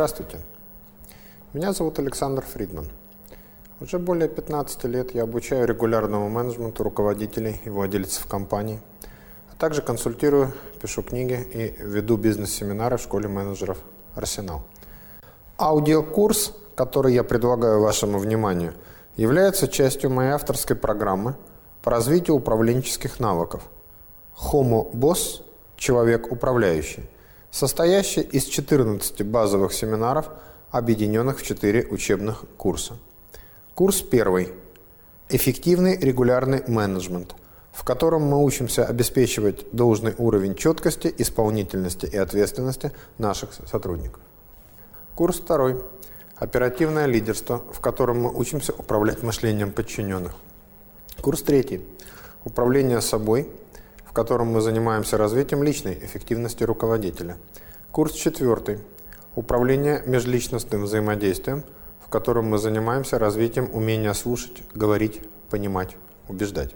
Здравствуйте. Меня зовут Александр Фридман. Уже более 15 лет я обучаю регулярному менеджменту руководителей и владельцев компаний, а также консультирую, пишу книги и веду бизнес-семинары в школе менеджеров «Арсенал». Аудиокурс, который я предлагаю вашему вниманию, является частью моей авторской программы по развитию управленческих навыков «Homo Boss – Человек управляющий», состоящий из 14 базовых семинаров, объединенных в 4 учебных курса – Курс первый. Эффективный регулярный менеджмент, в котором мы учимся обеспечивать должный уровень четкости, исполнительности и ответственности наших сотрудников. Курс второй. Оперативное лидерство, в котором мы учимся управлять мышлением подчиненных. Курс третий. Управление собой, в котором мы занимаемся развитием личной эффективности руководителя. Курс четвертый. Управление межличностным взаимодействием – в котором мы занимаемся развитием умения слушать, говорить, понимать, убеждать.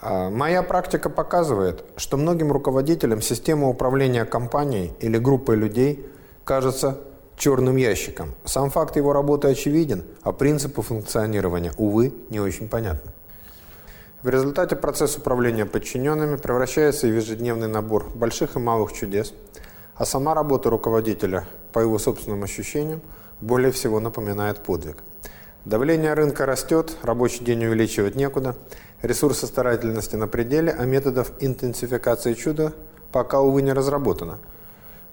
А, моя практика показывает, что многим руководителям система управления компанией или группой людей кажется черным ящиком. Сам факт его работы очевиден, а принципы функционирования, увы, не очень понятны. В результате процесс управления подчиненными превращается в ежедневный набор больших и малых чудес, а сама работа руководителя, по его собственным ощущениям, более всего напоминает подвиг. Давление рынка растет, рабочий день увеличивать некуда, ресурсы старательности на пределе, а методов интенсификации чуда пока, увы, не разработано.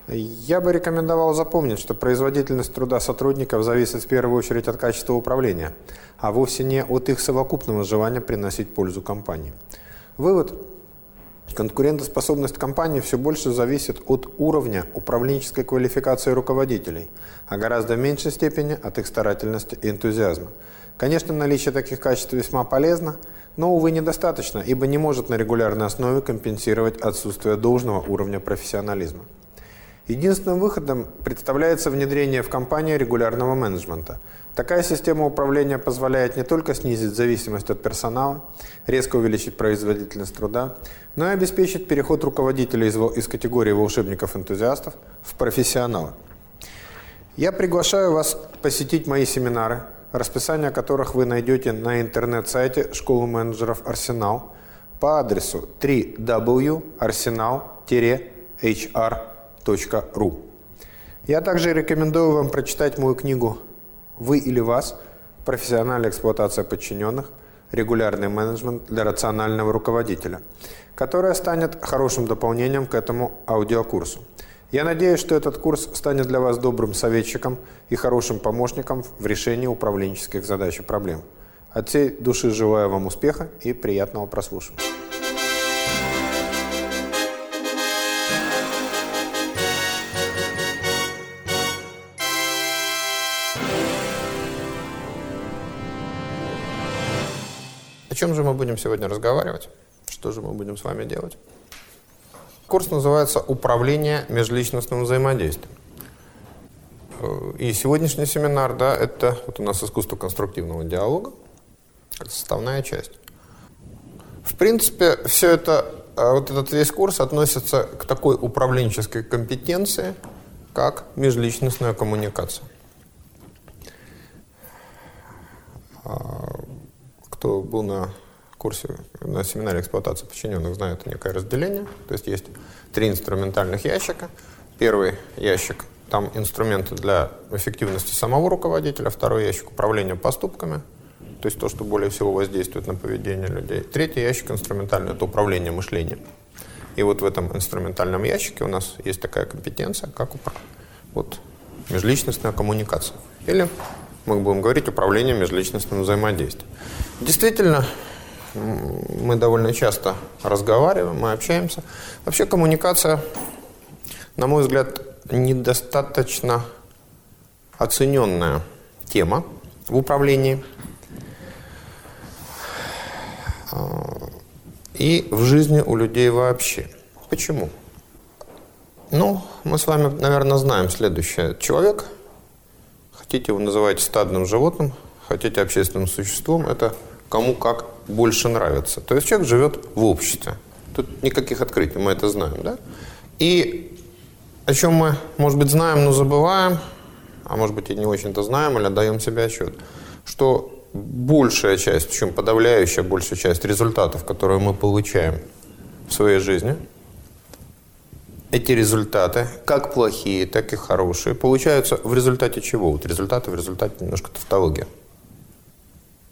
Я бы рекомендовал запомнить, что производительность труда сотрудников зависит в первую очередь от качества управления, а вовсе не от их совокупного желания приносить пользу компании. Вывод – Конкурентоспособность компании все больше зависит от уровня управленческой квалификации руководителей, а гораздо в меньшей степени от их старательности и энтузиазма. Конечно, наличие таких качеств весьма полезно, но, увы, недостаточно, ибо не может на регулярной основе компенсировать отсутствие должного уровня профессионализма. Единственным выходом представляется внедрение в компании регулярного менеджмента – Такая система управления позволяет не только снизить зависимость от персонала, резко увеличить производительность труда, но и обеспечить переход руководителей из, из категории волшебников-энтузиастов в профессионала. Я приглашаю вас посетить мои семинары, расписание которых вы найдете на интернет-сайте школы менеджеров «Арсенал» по адресу www.arsenal-hr.ru. Я также рекомендую вам прочитать мою книгу вы или вас, профессиональная эксплуатация подчиненных, регулярный менеджмент для рационального руководителя, которая станет хорошим дополнением к этому аудиокурсу. Я надеюсь, что этот курс станет для вас добрым советчиком и хорошим помощником в решении управленческих задач и проблем. От всей души желаю вам успеха и приятного прослушивания. О чем же мы будем сегодня разговаривать? Что же мы будем с вами делать? Курс называется «Управление межличностным взаимодействием». И сегодняшний семинар, да, это вот у нас искусство конструктивного диалога, составная часть. В принципе, все это, а, вот этот весь курс относится к такой управленческой компетенции, как межличностная коммуникация. Кто был на курсе, на семинаре эксплуатации подчиненных, знает некое разделение. То есть есть три инструментальных ящика. Первый ящик, там инструменты для эффективности самого руководителя. Второй ящик управления поступками, то есть то, что более всего воздействует на поведение людей. Третий ящик инструментальный – это управление мышлением. И вот в этом инструментальном ящике у нас есть такая компетенция, как вот, межличностная коммуникация. Или мы будем говорить управление межличностным взаимодействием. Действительно, мы довольно часто разговариваем, мы общаемся. Вообще коммуникация, на мой взгляд, недостаточно оцененная тема в управлении. А, и в жизни у людей вообще. Почему? Ну, мы с вами, наверное, знаем следующее. Человек, хотите его называть стадным животным, хотите общественным существом, это кому как больше нравится. То есть человек живет в обществе. Тут никаких открытий, мы это знаем, да? И о чем мы, может быть, знаем, но забываем, а может быть и не очень-то знаем или отдаем себе отчет, что большая часть, причем подавляющая большая часть результатов, которые мы получаем в своей жизни, эти результаты, как плохие, так и хорошие, получаются в результате чего? Вот результаты в результате немножко тавтология.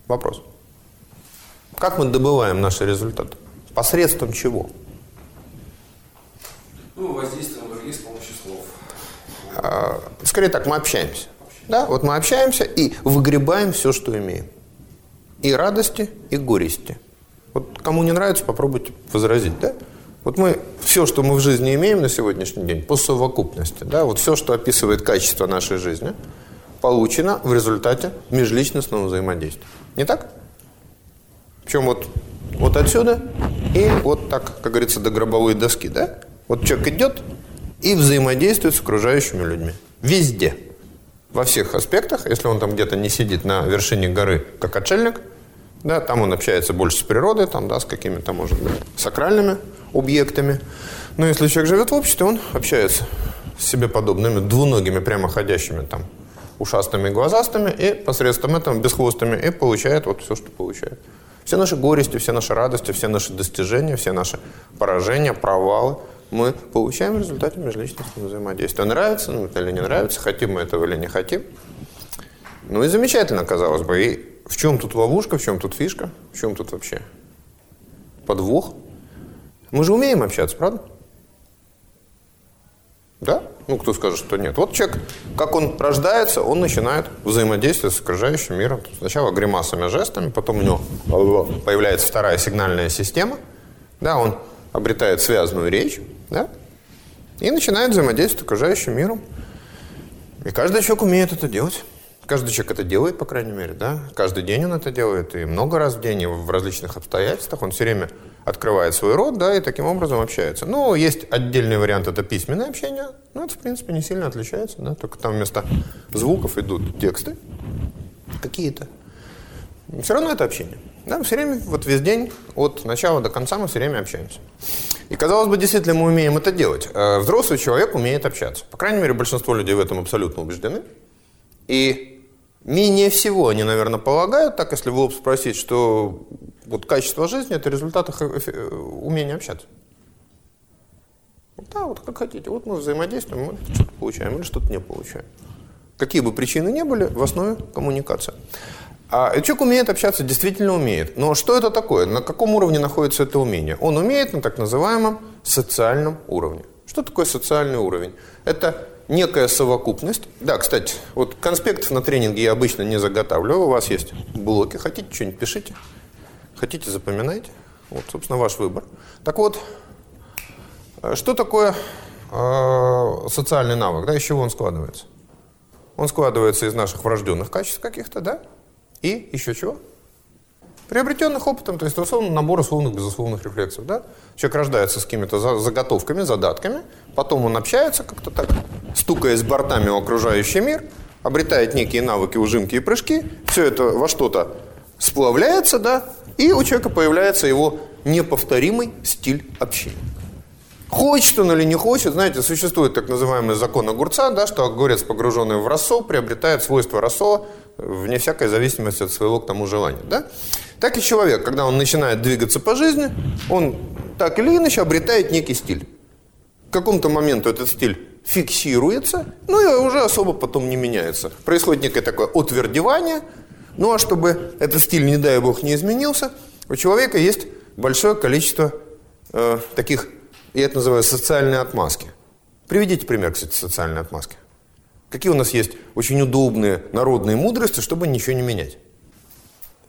Вопрос. Как мы добываем наши результаты? Посредством чего? Ну, воздействие на других с помощью слов. А, скорее так, мы общаемся. Да, вот мы общаемся и выгребаем все, что имеем. И радости, и горести. Вот кому не нравится, попробуйте возразить, да? Вот мы, все, что мы в жизни имеем на сегодняшний день, по совокупности, да, вот все, что описывает качество нашей жизни, получено в результате межличностного взаимодействия. Не так? Причем вот, вот отсюда и вот так, как говорится, до гробовой доски, да? Вот человек идет и взаимодействует с окружающими людьми. Везде. Во всех аспектах. Если он там где-то не сидит на вершине горы, как отшельник, да, там он общается больше с природой, там, да, с какими-то, может быть, сакральными объектами. Но если человек живет в обществе, он общается с себе подобными двуногими прямоходящими там ушастыми глазастыми и посредством этого бесхвостыми и получает вот все, что получает. Все наши горести, все наши радости, все наши достижения, все наши поражения, провалы мы получаем в результате межличностного взаимодействия. Нравится нам это или не нравится, хотим мы этого или не хотим. Ну и замечательно, казалось бы. И в чем тут ловушка, в чем тут фишка, в чем тут вообще подвох? Мы же умеем общаться, правда? Да? Ну, кто скажет, что нет. Вот человек, как он рождается, он начинает взаимодействовать с окружающим миром. Сначала гримасами, жестами, потом у него появляется вторая сигнальная система. Да, он обретает связанную речь, да, и начинает взаимодействовать с окружающим миром. И каждый человек умеет это делать. Каждый человек это делает, по крайней мере, да. Каждый день он это делает, и много раз в день, и в различных обстоятельствах. Он все время открывает свой рот, да, и таким образом общается. Ну, есть отдельный вариант, это письменное общение. Ну, это, в принципе, не сильно отличается, да, только там вместо звуков идут тексты какие-то. Все равно это общение. Да, все время, вот весь день, от начала до конца мы все время общаемся. И, казалось бы, действительно мы умеем это делать. Э, взрослый человек умеет общаться. По крайней мере, большинство людей в этом абсолютно убеждены. И менее всего они, наверное, полагают, так если в лоб спросить, что вот качество жизни – это результат их э, умения общаться. Да, вот как хотите. Вот мы взаимодействуем, мы что-то получаем или что-то не получаем. Какие бы причины ни были, в основе коммуникация. А человек умеет общаться, действительно умеет. Но что это такое? На каком уровне находится это умение? Он умеет на так называемом социальном уровне. Что такое социальный уровень? Это некая совокупность. Да, кстати, вот конспектов на тренинге я обычно не заготавливаю. У вас есть блоки. Хотите, что-нибудь пишите. Хотите, запоминайте. Вот, собственно, ваш выбор. Так вот, э, что такое э, социальный навык? Да, из чего он складывается? Он складывается из наших врожденных качеств каких-то, да? И еще чего? Приобретенных опытом, то есть условно набор условных, безусловных рефлексов. Да? Человек рождается с какими-то заготовками, задатками, потом он общается как-то так, стукаясь бортами в окружающий мир, обретает некие навыки, ужимки и прыжки, все это во что-то сплавляется, да, и у человека появляется его неповторимый стиль общения. Хочет он или не хочет, знаете, существует так называемый закон огурца, да, что огурец, погруженный в рассол, приобретает свойства рассола вне всякой зависимости от своего к тому желания. Да? Так и человек, когда он начинает двигаться по жизни, он так или иначе обретает некий стиль. К какому-то моменту этот стиль фиксируется, ну и уже особо потом не меняется. Происходит некое такое утвердевание, ну а чтобы этот стиль, не дай бог, не изменился, у человека есть большое количество э, таких, я это называю, социальные отмазки. Приведите пример, кстати, социальной отмазки. Какие у нас есть очень удобные народные мудрости, чтобы ничего не менять?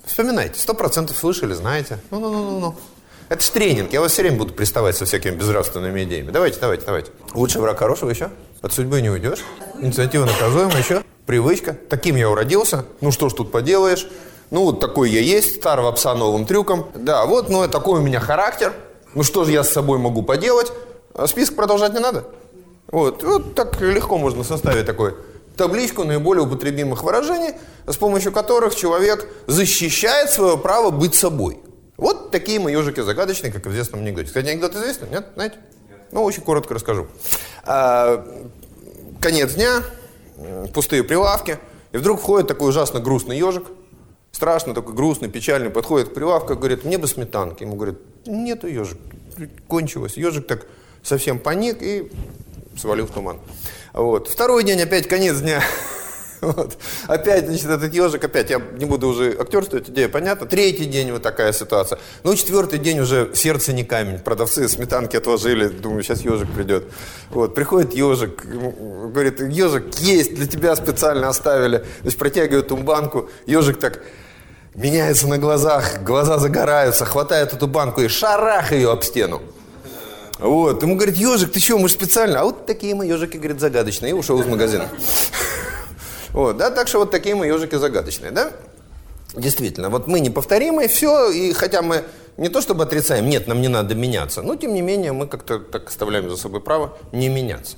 Вспоминайте. Сто процентов слышали, знаете. Ну-ну-ну-ну. Это же тренинг. Я вас все время буду приставать со всякими безнравственными идеями. Давайте, давайте, давайте. Лучше враг хорошего еще. От судьбы не уйдешь. Инициатива наказуема еще. Привычка. Таким я уродился. Ну что ж тут поделаешь. Ну, вот такой я есть, старого пса новым трюком. Да, вот, ну, такой у меня характер. Ну, что же я с собой могу поделать? А список продолжать не надо. Вот, вот так легко можно составить такой табличку наиболее употребимых выражений, с помощью которых человек защищает свое право быть собой. Вот такие мы ежики загадочные, как в известном анекдоте. Кстати, анекдот известный, нет? Знаете? Ну, очень коротко расскажу. А, конец дня, пустые прилавки, и вдруг входит такой ужасно грустный ежик, страшно такой грустный, печальный, подходит к прилавку, говорит, мне бы сметанки. Ему говорит, нету ежик, кончилось. Ежик так совсем паник и свалил в туман. Вот. Второй день, опять конец дня. Вот. Опять, значит, этот ежик, опять, я не буду уже актерствовать, идея понятна. Третий день вот такая ситуация. Ну, четвертый день уже сердце не камень. Продавцы сметанки отложили, думаю, сейчас ежик придет. Вот, приходит ежик, говорит, ежик есть, для тебя специально оставили. То есть протягивают ему банку, ежик так меняется на глазах, глаза загораются, хватает эту банку и шарах ее об стену. Вот, ему говорит, ежик, ты что, мы же специально? А вот такие мы ежики, говорит, загадочные. И ушел из магазина. Вот, да, так что вот такие мы ежики загадочные, да? Действительно, вот мы неповторимые, все, и хотя мы не то чтобы отрицаем, нет, нам не надо меняться, но тем не менее мы как-то так оставляем за собой право не меняться.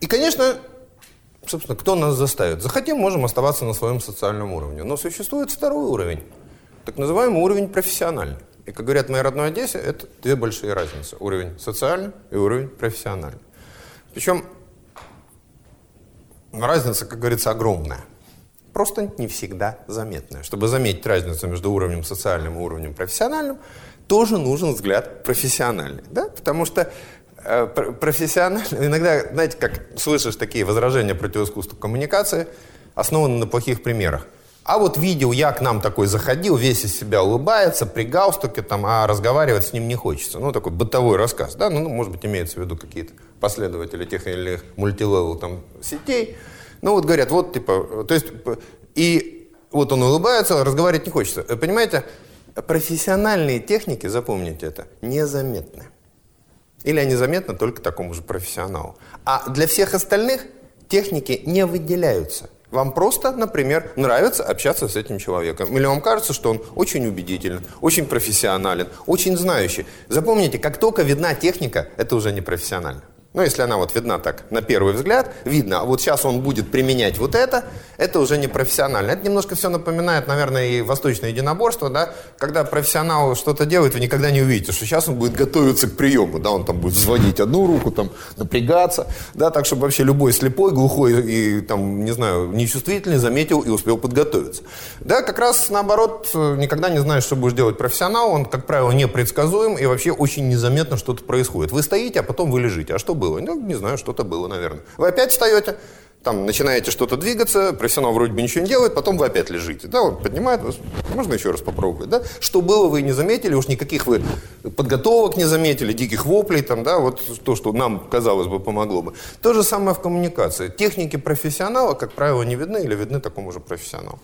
И, конечно, собственно, кто нас заставит? Захотим, можем оставаться на своем социальном уровне. Но существует второй уровень, так называемый уровень профессиональный. И, как говорят моей родной Одессе, это две большие разницы. Уровень социальный и уровень профессиональный. Причем разница, как говорится, огромная. Просто не всегда заметная. Чтобы заметить разницу между уровнем социальным и уровнем профессиональным, тоже нужен взгляд профессиональный. Да? Потому что э, профессионально, иногда, знаете, как слышишь такие возражения против искусства коммуникации, основаны на плохих примерах. А вот видел, я к нам такой заходил, весь из себя улыбается, при галстуке, там, а разговаривать с ним не хочется. Ну, такой бытовой рассказ, да, ну, ну может быть, имеется в виду какие-то последователи тех или иных мультилевел там сетей. Ну, вот говорят, вот, типа, то есть, и вот он улыбается, разговаривать не хочется. Понимаете, профессиональные техники, запомните это, незаметны. Или они заметны только такому же профессионалу. А для всех остальных техники не выделяются. Вам просто, например, нравится общаться с этим человеком. Или вам кажется, что он очень убедителен, очень профессионален, очень знающий. Запомните, как только видна техника, это уже не профессионально. Ну, если она вот видна так, на первый взгляд, видно, а вот сейчас он будет применять вот это, это уже не профессионально. Это немножко все напоминает, наверное, и восточное единоборство, да, когда профессионал что-то делает, вы никогда не увидите, что сейчас он будет готовиться к приему, да, он там будет взводить одну руку, там, напрягаться, да, так, чтобы вообще любой слепой, глухой и, там, не знаю, нечувствительный заметил и успел подготовиться. Да, как раз наоборот, никогда не знаешь, что будешь делать профессионал, он, как правило, непредсказуем и вообще очень незаметно что-то происходит. Вы стоите, а потом вы лежите. А что было? Было? Ну, не знаю, что-то было, наверное. Вы опять встаете, там начинаете что-то двигаться, профессионал вроде бы ничего не делает, потом вы опять лежите. Да, он поднимает вас, можно еще раз попробовать, да? Что было, вы не заметили, уж никаких вы подготовок не заметили, диких воплей, там, да, вот то, что нам, казалось бы, помогло бы. То же самое в коммуникации. Техники профессионала, как правило, не видны или видны такому же профессионалу.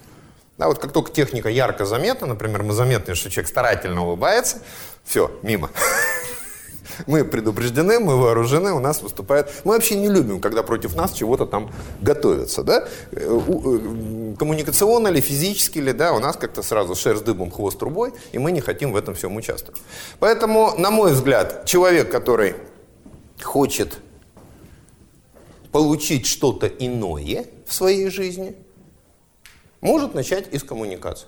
Да, вот как только техника ярко заметна, например, мы заметны, что человек старательно улыбается, все, мимо. Мы предупреждены, мы вооружены, у нас выступает... Мы вообще не любим, когда против нас чего-то там готовятся, да? Э, э, коммуникационно или физически ли, да, у нас как-то сразу шерсть дыбом, хвост трубой, и мы не хотим в этом всем участвовать. Поэтому, на мой взгляд, человек, который хочет получить что-то иное в своей жизни, может начать из коммуникации.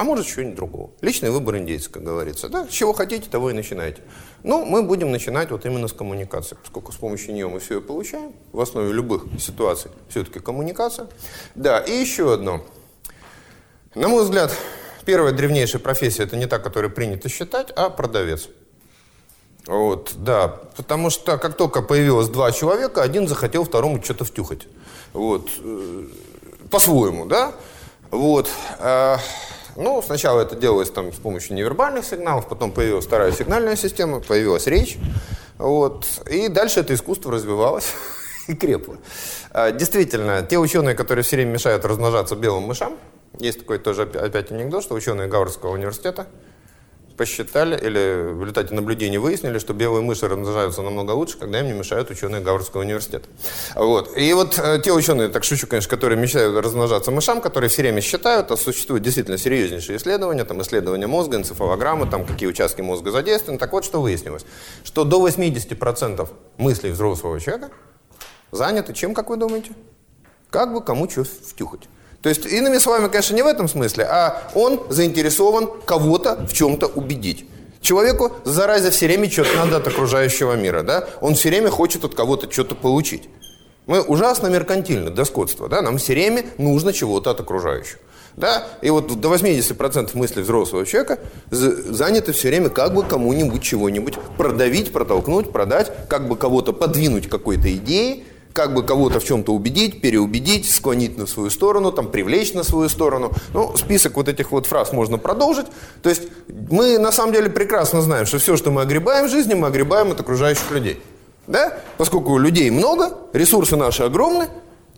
А может, чего-нибудь другого. Личный выбор индейца, как говорится. Да, с чего хотите, того и начинайте. Но мы будем начинать вот именно с коммуникации, поскольку с помощью нее мы все и получаем. В основе любых ситуаций все-таки коммуникация. Да, и еще одно. На мой взгляд, первая древнейшая профессия – это не та, которую принято считать, а продавец. Вот, да, потому что как только появилось два человека, один захотел второму что-то втюхать. Вот, э, по-своему, да? Вот. Ну, сначала это делалось там с помощью невербальных сигналов, потом появилась вторая сигнальная система, появилась речь. Вот. И дальше это искусство развивалось и крепло. А, действительно, те ученые, которые все время мешают размножаться белым мышам, есть такой тоже опять анекдот, что ученые Гавардского университета посчитали или в результате наблюдений выяснили, что белые мыши размножаются намного лучше, когда им не мешают ученые Гарвардского университета. Вот. И вот э, те ученые, так шучу, конечно, которые мешают размножаться мышам, которые все время считают, а существуют действительно серьезнейшие исследования, там исследования мозга, энцефалограммы, там какие участки мозга задействованы. Так вот, что выяснилось, что до 80% мыслей взрослого человека заняты чем, как вы думаете? Как бы кому что втюхать. То есть, иными словами, конечно, не в этом смысле, а он заинтересован кого-то в чем-то убедить. Человеку, зараза, все время что-то надо от окружающего мира, да? Он все время хочет от кого-то что-то получить. Мы ужасно меркантильны до скотства, да? Нам все время нужно чего-то от окружающих. Да? И вот до 80% мыслей взрослого человека заняты все время как бы кому-нибудь чего-нибудь продавить, протолкнуть, продать, как бы кого-то подвинуть какой-то идеей, как бы кого-то в чем-то убедить, переубедить, склонить на свою сторону, там, привлечь на свою сторону. Ну, список вот этих вот фраз можно продолжить. То есть мы на самом деле прекрасно знаем, что все, что мы огребаем в жизни, мы огребаем от окружающих людей. Да? Поскольку людей много, ресурсы наши огромны,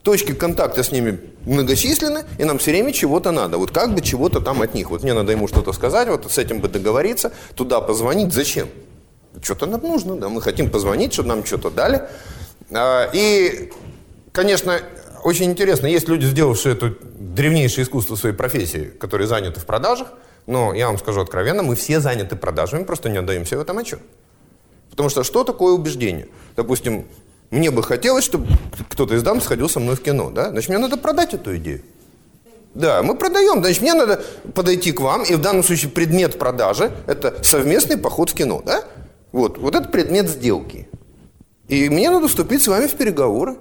точки контакта с ними многочисленны, и нам все время чего-то надо. Вот как бы чего-то там от них. Вот мне надо ему что-то сказать, вот с этим бы договориться, туда позвонить. Зачем? Что-то нам нужно, да, мы хотим позвонить, чтобы нам что-то дали. А, и, конечно, очень интересно, есть люди, сделавшие это древнейшее искусство своей профессии, которые заняты в продажах, но я вам скажу откровенно, мы все заняты продажами, просто не отдаем себе в этом отчет. Потому что что такое убеждение? Допустим, мне бы хотелось, чтобы кто-то из дам сходил со мной в кино, да? Значит, мне надо продать эту идею. Да, мы продаем. Значит, мне надо подойти к вам, и в данном случае предмет продажи – это совместный поход в кино, да? Вот, вот это предмет сделки. И мне надо вступить с вами в переговоры.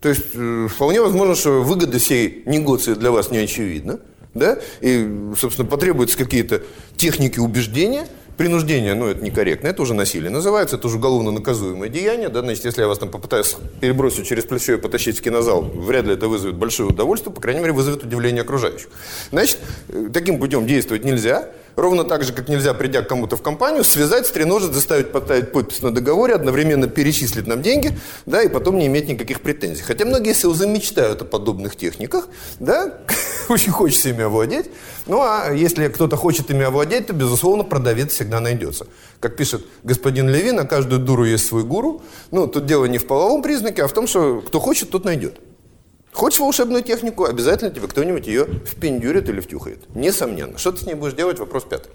То есть э, вполне возможно, что выгода сей негоции для вас не очевидна. Да? И, собственно, потребуются какие-то техники убеждения – Принуждение, ну, это некорректно, это уже насилие называется, это уже уголовно наказуемое деяние, да, значит, если я вас там попытаюсь перебросить через плечо и потащить в кинозал, вряд ли это вызовет большое удовольствие, по крайней мере, вызовет удивление окружающих. Значит, э, таким путем действовать нельзя, ровно так же, как нельзя, придя к кому-то в компанию, связать, стреножить, заставить поставить подпись на договоре, одновременно перечислить нам деньги, да, и потом не иметь никаких претензий. Хотя многие СЛЗ мечтают о подобных техниках, да, очень хочется ими овладеть, ну, а если кто-то хочет ими овладеть, то, безусловно, продавец всегда найдется. Как пишет господин Леви, на каждую дуру есть свой гуру. Ну, тут дело не в половом признаке, а в том, что кто хочет, тот найдет. Хочешь волшебную технику, обязательно тебе кто-нибудь ее впендюрит или втюхает. Несомненно. Что ты с ней будешь делать? Вопрос пятый.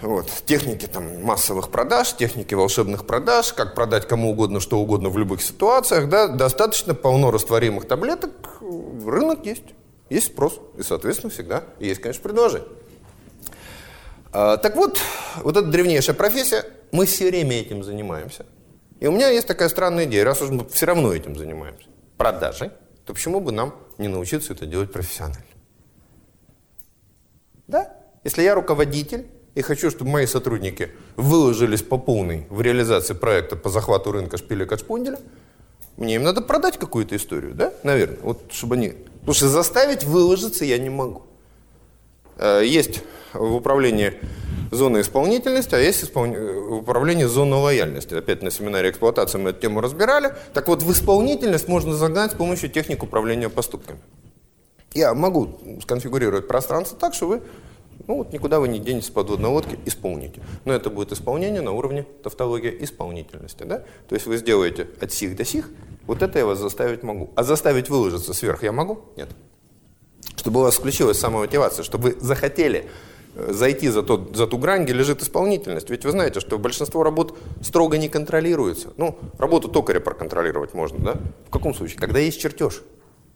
Вот. Техники там, массовых продаж, техники волшебных продаж, как продать кому угодно, что угодно в любых ситуациях. Да? Достаточно полно растворимых таблеток, рынок есть. Есть спрос, и, соответственно, всегда есть, конечно, предложение. А, так вот, вот эта древнейшая профессия, мы все время этим занимаемся. И у меня есть такая странная идея, раз уж мы все равно этим занимаемся, продажей, то почему бы нам не научиться это делать профессионально? Да? Если я руководитель и хочу, чтобы мои сотрудники выложились по полной в реализации проекта по захвату рынка шпиля Качпунделя, мне им надо продать какую-то историю, да? Наверное. Вот чтобы они... Потому что заставить выложиться я не могу. Э, есть в управлении зоны исполнительности, а есть исполн... в управлении зоны лояльности. Опять на семинаре эксплуатации мы эту тему разбирали. Так вот, в исполнительность можно загнать с помощью техник управления поступками. Я могу сконфигурировать пространство так, что вы ну вот никуда вы не денетесь с подводной лодки, исполните. Но это будет исполнение на уровне тавтологии исполнительности. Да? То есть вы сделаете от сих до сих, вот это я вас заставить могу. А заставить выложиться сверх я могу? Нет. Чтобы у вас включилась самомотивация, чтобы вы захотели э, зайти за, тот, за ту грань, где лежит исполнительность. Ведь вы знаете, что большинство работ строго не контролируется. Ну, работу токаря проконтролировать можно, да? В каком случае? Когда есть чертеж.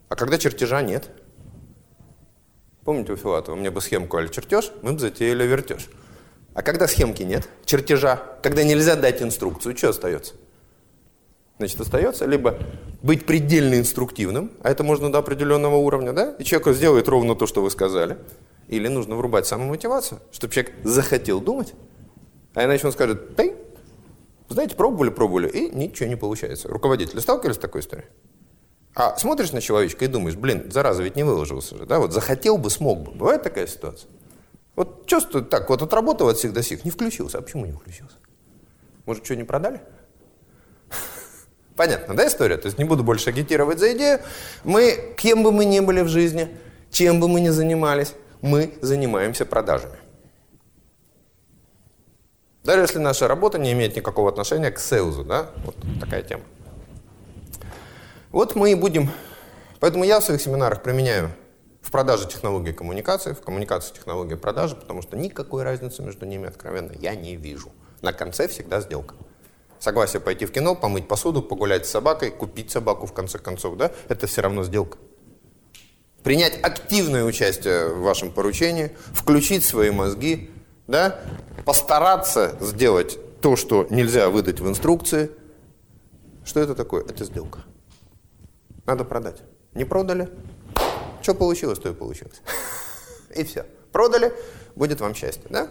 А когда чертежа нет – Помните у Филатова, мне бы схемку или чертеж, мы бы затеяли вертеж. А когда схемки нет, чертежа, когда нельзя дать инструкцию, что остается? Значит, остается либо быть предельно инструктивным, а это можно до определенного уровня, да, и человек сделает ровно то, что вы сказали, или нужно врубать самомотивацию, чтобы человек захотел думать, а иначе он скажет, ты, знаете, пробовали, пробовали, и ничего не получается. Руководители сталкивались с такой историей? А смотришь на человечка и думаешь, блин, зараза ведь не выложился же, да, вот захотел бы, смог бы. Бывает такая ситуация? Вот чувствует так, вот отработал от всех до сих, не включился. А почему не включился? Может, что, не продали? Понятно, да, история? То есть не буду больше агитировать за идею. Мы, кем бы мы ни были в жизни, чем бы мы ни занимались, мы занимаемся продажами. Даже если наша работа не имеет никакого отношения к сейлзу, да, вот такая тема. Вот мы и будем, поэтому я в своих семинарах применяю в продаже технологии коммуникации, в коммуникации технологии продажи, потому что никакой разницы между ними откровенно я не вижу. На конце всегда сделка. Согласие пойти в кино, помыть посуду, погулять с собакой, купить собаку в конце концов, да, это все равно сделка. Принять активное участие в вашем поручении, включить свои мозги, да, постараться сделать то, что нельзя выдать в инструкции. Что это такое? Это сделка. Надо продать. Не продали? Что получилось, то и получилось. И все. Продали, будет вам счастье, да?